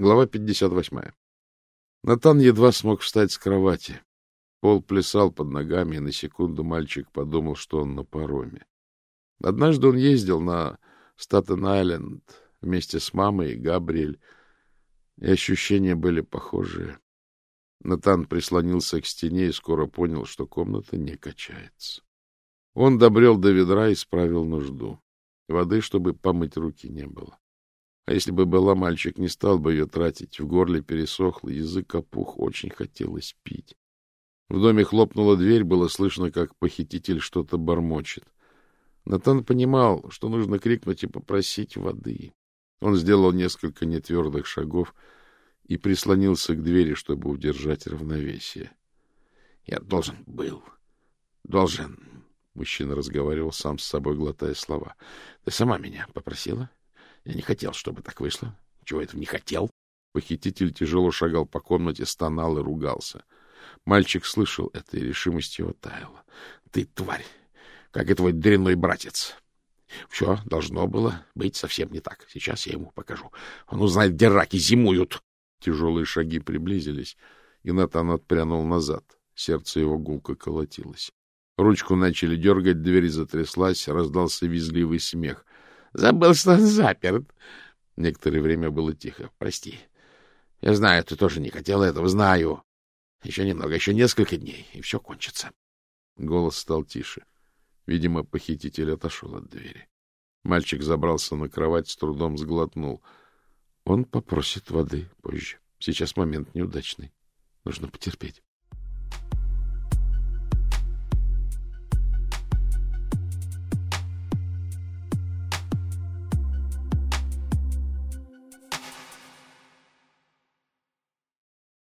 Глава 58. Натан едва смог встать с кровати. Пол плясал под ногами, и на секунду мальчик подумал, что он на пароме. Однажды он ездил на Статен-Айленд вместе с мамой и Габриэль, и ощущения были похожие. Натан прислонился к стене и скоро понял, что комната не качается. Он добрел до ведра и справил нужду. Воды, чтобы помыть руки, не было. А если бы была, мальчик не стал бы ее тратить. В горле пересохло, язык опух, очень хотелось пить. В доме хлопнула дверь, было слышно, как похититель что-то бормочет. Натан понимал, что нужно крикнуть и попросить воды. Он сделал несколько нетвердых шагов и прислонился к двери, чтобы удержать равновесие. — Я должен был. Должен. Мужчина разговаривал сам с собой, глотая слова. — Ты сама меня попросила? Я не хотел, чтобы так вышло. Чего этого не хотел? Похититель тяжело шагал по комнате, стонал и ругался. Мальчик слышал это, и решимость его таяла. — Ты тварь! Как и твой дрянной братец! Все должно было быть совсем не так. Сейчас я ему покажу. Он узнает, где раки зимуют. Тяжелые шаги приблизились, и Натан отпрянул назад. Сердце его гулко колотилось. Ручку начали дергать, дверь затряслась, раздался визгливый смех. — Забыл, что заперт. Некоторое время было тихо. — Прости. Я знаю, ты тоже не хотел этого, знаю. Еще немного, еще несколько дней, и все кончится. Голос стал тише. Видимо, похититель отошел от двери. Мальчик забрался на кровать, с трудом сглотнул. Он попросит воды позже. Сейчас момент неудачный. Нужно потерпеть.